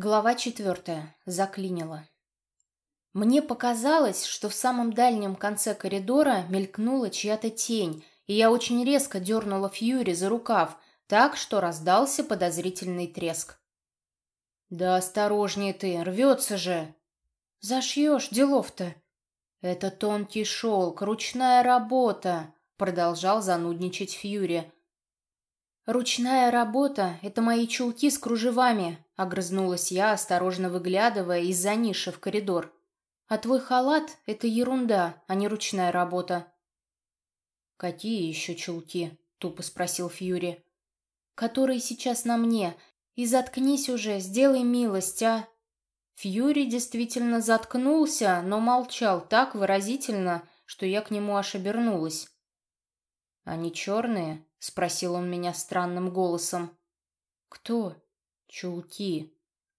Глава четвертая. Заклинило. Мне показалось, что в самом дальнем конце коридора мелькнула чья-то тень, и я очень резко дернула Фьюри за рукав, так что раздался подозрительный треск. «Да осторожнее ты, рвется же!» «Зашьешь, делов-то!» «Это тонкий шелк, ручная работа!» Продолжал занудничать Фьюри. «Ручная работа — это мои чулки с кружевами», — огрызнулась я, осторожно выглядывая из-за ниши в коридор. «А твой халат — это ерунда, а не ручная работа». «Какие еще чулки?» — тупо спросил Фьюри. «Которые сейчас на мне. И заткнись уже, сделай милость, а...» Фьюри действительно заткнулся, но молчал так выразительно, что я к нему аж обернулась. «Они черные?» — спросил он меня странным голосом. «Кто?» «Чулки».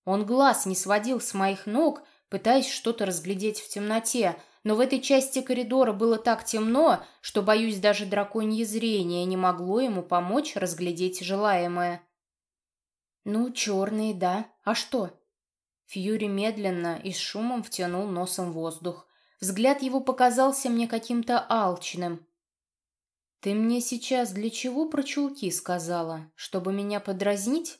Он глаз не сводил с моих ног, пытаясь что-то разглядеть в темноте, но в этой части коридора было так темно, что, боюсь, даже драконье зрение не могло ему помочь разглядеть желаемое. «Ну, черные, да. А что?» Фьюри медленно и с шумом втянул носом воздух. Взгляд его показался мне каким-то алчным. «Ты мне сейчас для чего про чулки сказала? Чтобы меня подразнить?»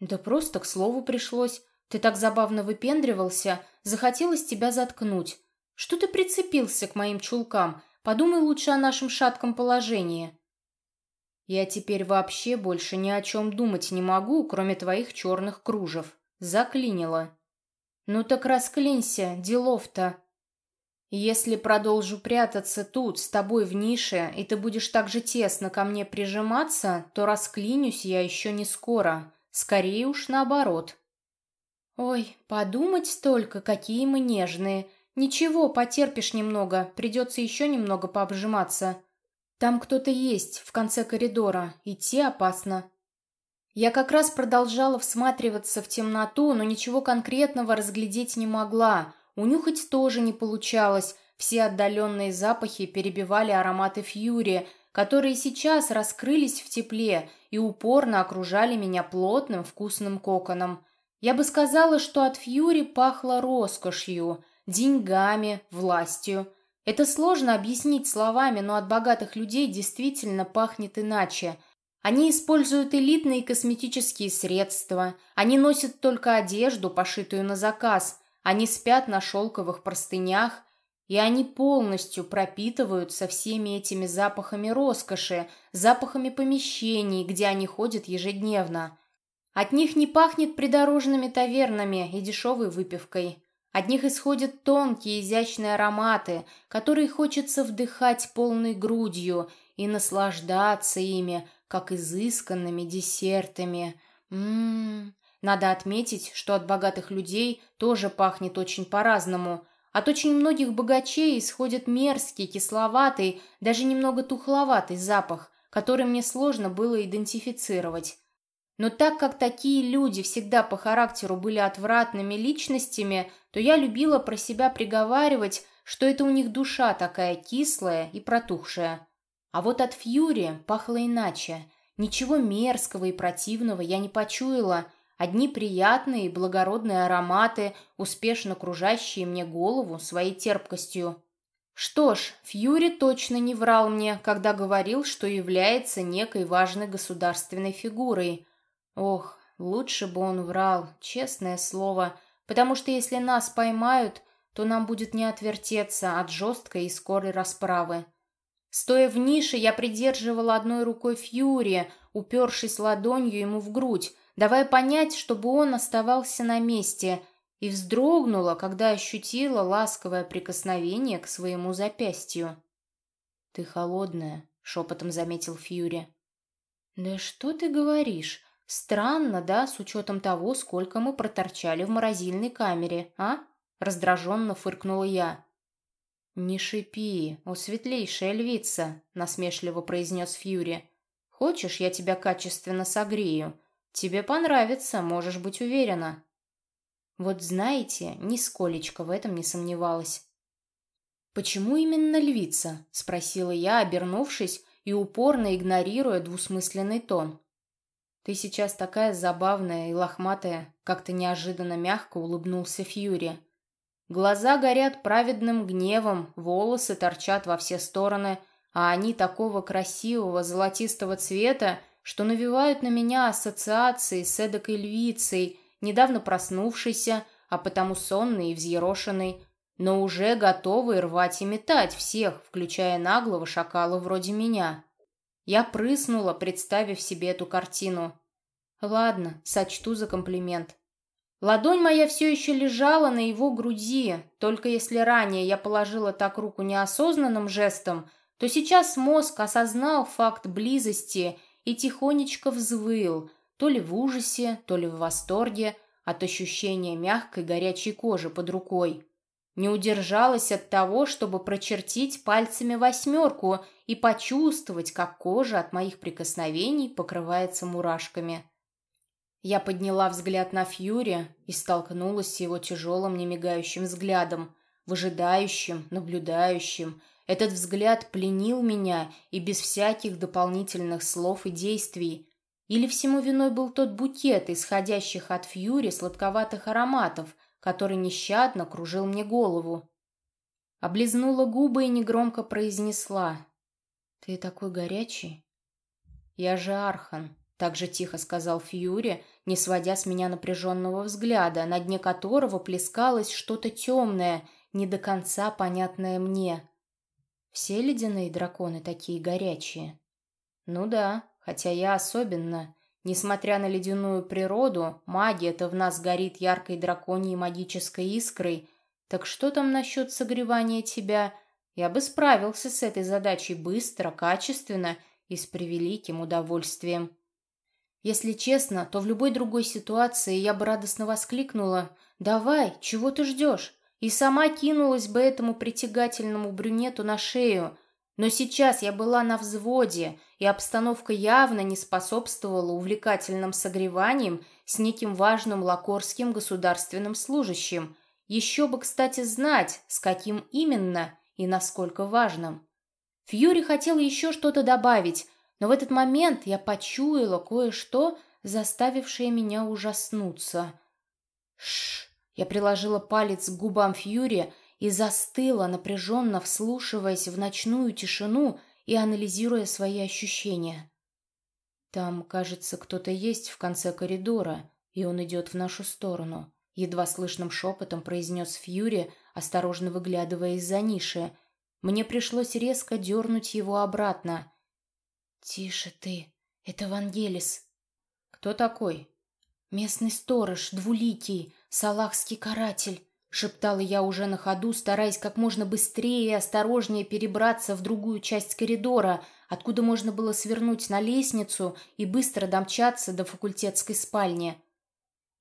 «Да просто к слову пришлось. Ты так забавно выпендривался, захотелось тебя заткнуть. Что ты прицепился к моим чулкам? Подумай лучше о нашем шатком положении». «Я теперь вообще больше ни о чем думать не могу, кроме твоих черных кружев. Заклинило. «Ну так расклинься, делов-то!» «Если продолжу прятаться тут, с тобой в нише, и ты будешь так же тесно ко мне прижиматься, то расклинюсь я еще не скоро. Скорее уж наоборот». «Ой, подумать только, какие мы нежные. Ничего, потерпишь немного, придется еще немного пообжиматься. Там кто-то есть, в конце коридора, идти опасно». Я как раз продолжала всматриваться в темноту, но ничего конкретного разглядеть не могла. Унюхать тоже не получалось. Все отдаленные запахи перебивали ароматы фьюри, которые сейчас раскрылись в тепле и упорно окружали меня плотным вкусным коконом. Я бы сказала, что от фьюри пахло роскошью, деньгами, властью. Это сложно объяснить словами, но от богатых людей действительно пахнет иначе – они используют элитные косметические средства, они носят только одежду, пошитую на заказ, они спят на шелковых простынях, и они полностью пропитываются всеми этими запахами роскоши, запахами помещений, где они ходят ежедневно. От них не пахнет придорожными тавернами и дешевой выпивкой. От них исходят тонкие изящные ароматы, которые хочется вдыхать полной грудью и наслаждаться ими, как изысканными десертами. Ммм, надо отметить, что от богатых людей тоже пахнет очень по-разному. От очень многих богачей исходит мерзкий, кисловатый, даже немного тухловатый запах, который мне сложно было идентифицировать. Но так как такие люди всегда по характеру были отвратными личностями, то я любила про себя приговаривать, что это у них душа такая кислая и протухшая. А вот от Фьюри пахло иначе. Ничего мерзкого и противного я не почуяла. Одни приятные и благородные ароматы, успешно кружащие мне голову своей терпкостью. Что ж, Фьюри точно не врал мне, когда говорил, что является некой важной государственной фигурой. Ох, лучше бы он врал, честное слово, потому что если нас поймают, то нам будет не отвертеться от жесткой и скорой расправы. Стоя в нише, я придерживала одной рукой Фьюри, упершись ладонью ему в грудь, давая понять, чтобы он оставался на месте, и вздрогнула, когда ощутила ласковое прикосновение к своему запястью. «Ты холодная», — шепотом заметил Фьюри. «Да что ты говоришь? Странно, да, с учетом того, сколько мы проторчали в морозильной камере, а?» Раздраженно фыркнула я. «Не шипи, о светлейшая львица», — насмешливо произнес Фьюри. «Хочешь, я тебя качественно согрею? Тебе понравится, можешь быть уверена». Вот знаете, нисколечко в этом не сомневалась. «Почему именно львица?» — спросила я, обернувшись и упорно игнорируя двусмысленный тон. Ты сейчас такая забавная и лохматая, как-то неожиданно мягко улыбнулся Фьюри. Глаза горят праведным гневом, волосы торчат во все стороны, а они такого красивого золотистого цвета, что навевают на меня ассоциации с эдакой львицей, недавно проснувшейся, а потому сонной и взъерошенной, но уже готовой рвать и метать всех, включая наглого шакала вроде меня. Я прыснула, представив себе эту картину. Ладно, сочту за комплимент. Ладонь моя все еще лежала на его груди, только если ранее я положила так руку неосознанным жестом, то сейчас мозг осознал факт близости и тихонечко взвыл, то ли в ужасе, то ли в восторге от ощущения мягкой горячей кожи под рукой. Не удержалась от того, чтобы прочертить пальцами восьмерку и почувствовать, как кожа от моих прикосновений покрывается мурашками. Я подняла взгляд на Фьюри и столкнулась с его тяжелым, немигающим взглядом, выжидающим, наблюдающим. Этот взгляд пленил меня и без всяких дополнительных слов и действий. Или всему виной был тот букет, исходящих от Фьюри сладковатых ароматов – который нещадно кружил мне голову. Облизнула губы и негромко произнесла. «Ты такой горячий?» «Я же Архан», — так же тихо сказал Фьюри, не сводя с меня напряженного взгляда, на дне которого плескалось что-то темное, не до конца понятное мне. «Все ледяные драконы такие горячие?» «Ну да, хотя я особенно. Несмотря на ледяную природу, магия-то в нас горит яркой драконьей магической искрой. Так что там насчет согревания тебя? Я бы справился с этой задачей быстро, качественно и с превеликим удовольствием. Если честно, то в любой другой ситуации я бы радостно воскликнула «Давай, чего ты ждешь?» И сама кинулась бы этому притягательному брюнету на шею – но сейчас я была на взводе, и обстановка явно не способствовала увлекательным согреваниям с неким важным лакорским государственным служащим. Еще бы, кстати, знать, с каким именно и насколько важным. Фьюри хотел еще что-то добавить, но в этот момент я почуяла кое-что, заставившее меня ужаснуться. Шш! Я приложила палец к губам Фьюри и застыла, напряженно вслушиваясь в ночную тишину и анализируя свои ощущения. «Там, кажется, кто-то есть в конце коридора, и он идет в нашу сторону», — едва слышным шепотом произнес Фьюри, осторожно выглядывая из-за ниши. Мне пришлось резко дернуть его обратно. «Тише ты, это Вангелис». «Кто такой?» «Местный сторож, двуликий, салахский каратель. — шептала я уже на ходу, стараясь как можно быстрее и осторожнее перебраться в другую часть коридора, откуда можно было свернуть на лестницу и быстро домчаться до факультетской спальни.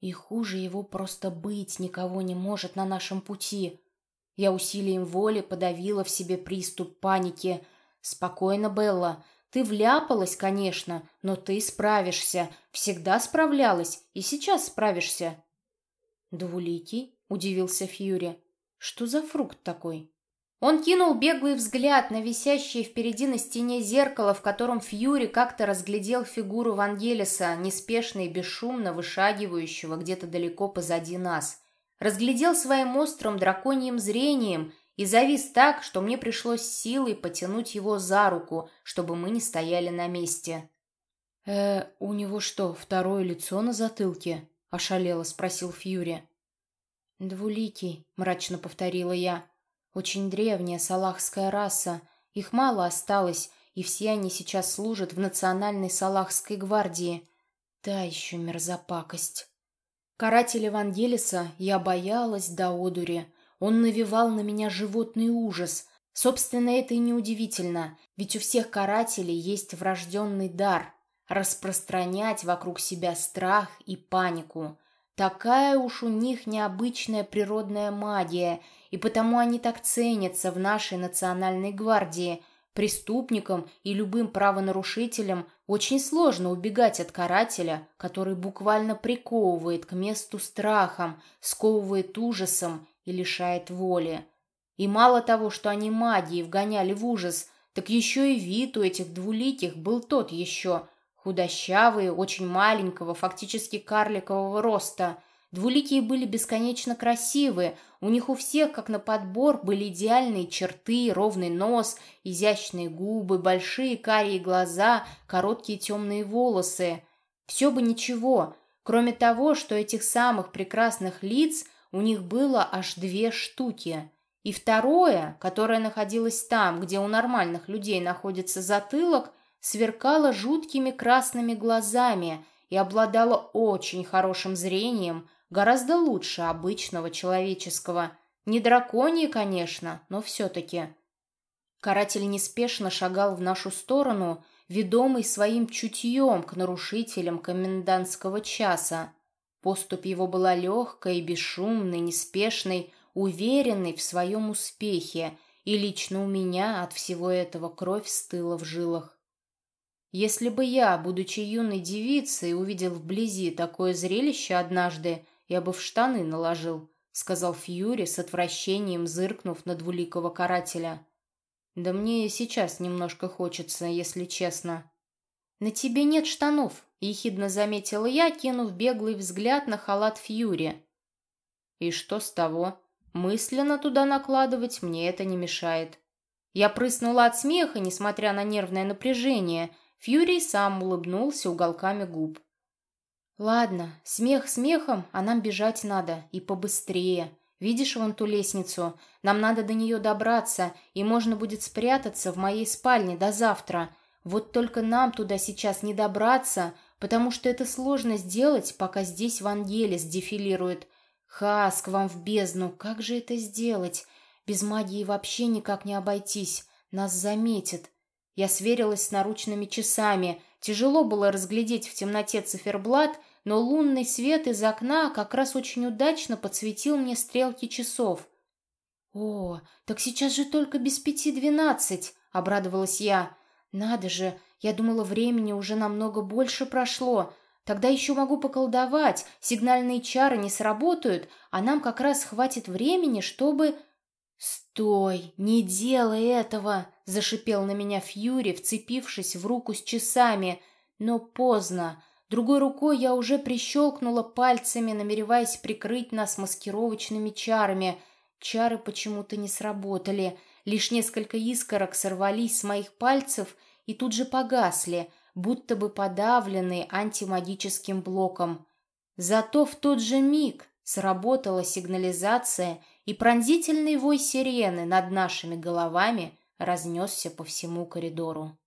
И хуже его просто быть никого не может на нашем пути. Я усилием воли подавила в себе приступ паники. «Спокойно, Белла. Ты вляпалась, конечно, но ты справишься. Всегда справлялась и сейчас справишься». «Двуликий?» — удивился Фьюри. «Что за фрукт такой?» Он кинул беглый взгляд на висящее впереди на стене зеркало, в котором Фьюри как-то разглядел фигуру Вангелиса, неспешно и бесшумно вышагивающего где-то далеко позади нас. Разглядел своим острым драконьим зрением и завис так, что мне пришлось силой потянуть его за руку, чтобы мы не стояли на месте. «Э, у него что, второе лицо на затылке?» — ошалело спросил Фьюри. «Двуликий», — мрачно повторила я. «Очень древняя салахская раса. Их мало осталось, и все они сейчас служат в национальной салахской гвардии. Та еще мерзопакость». Каратель Евангелиса я боялась до одури. Он навевал на меня животный ужас. Собственно, это и неудивительно, ведь у всех карателей есть врожденный дар — распространять вокруг себя страх и панику. Такая уж у них необычная природная магия, и потому они так ценятся в нашей национальной гвардии. Преступникам и любым правонарушителям очень сложно убегать от карателя, который буквально приковывает к месту страхом, сковывает ужасом и лишает воли. И мало того, что они магией вгоняли в ужас, так еще и вид у этих двуликих был тот еще – худощавые, очень маленького, фактически карликового роста. Двуликие были бесконечно красивы, у них у всех, как на подбор, были идеальные черты, ровный нос, изящные губы, большие карие глаза, короткие темные волосы. Все бы ничего, кроме того, что этих самых прекрасных лиц у них было аж две штуки. И второе, которое находилось там, где у нормальных людей находится затылок, сверкало жуткими красными глазами и обладало очень хорошим зрением, гораздо лучше обычного человеческого. Не драконье, конечно, но все-таки. Каратель неспешно шагал в нашу сторону, ведомый своим чутьем к нарушителям комендантского часа. Поступь его была легкой, бесшумной, неспешной, уверенной в своем успехе, и лично у меня от всего этого кровь стыла в жилах. Если бы я, будучи юной девицей, увидел вблизи такое зрелище однажды, я бы в штаны наложил», — сказал Фьюри с отвращением, зыркнув на двуликого карателя. «Да мне и сейчас немножко хочется, если честно». «На тебе нет штанов», — ехидно заметила я, кинув беглый взгляд на халат Фьюри. «И что с того? Мысленно туда накладывать мне это не мешает». Я прыснула от смеха, несмотря на нервное напряжение. Фьюри сам улыбнулся уголками губ. «Ладно, смех смехом, а нам бежать надо, и побыстрее. Видишь вон ту лестницу? Нам надо до нее добраться, и можно будет спрятаться в моей спальне до завтра. Вот только нам туда сейчас не добраться, потому что это сложно сделать, пока здесь Вангелис дефилирует. Хаск вам в бездну, как же это сделать? Без магии вообще никак не обойтись, нас заметят». Я сверилась с наручными часами. Тяжело было разглядеть в темноте циферблат, но лунный свет из окна как раз очень удачно подсветил мне стрелки часов. «О, так сейчас же только без пяти двенадцать!» — обрадовалась я. «Надо же, я думала, времени уже намного больше прошло. Тогда еще могу поколдовать, сигнальные чары не сработают, а нам как раз хватит времени, чтобы...» «Стой! Не делай этого!» — зашипел на меня Фьюри, вцепившись в руку с часами. Но поздно. Другой рукой я уже прищелкнула пальцами, намереваясь прикрыть нас маскировочными чарами. Чары почему-то не сработали. Лишь несколько искорок сорвались с моих пальцев и тут же погасли, будто бы подавленные антимагическим блоком. Зато в тот же миг сработала сигнализация, и пронзительный вой сирены над нашими головами разнесся по всему коридору.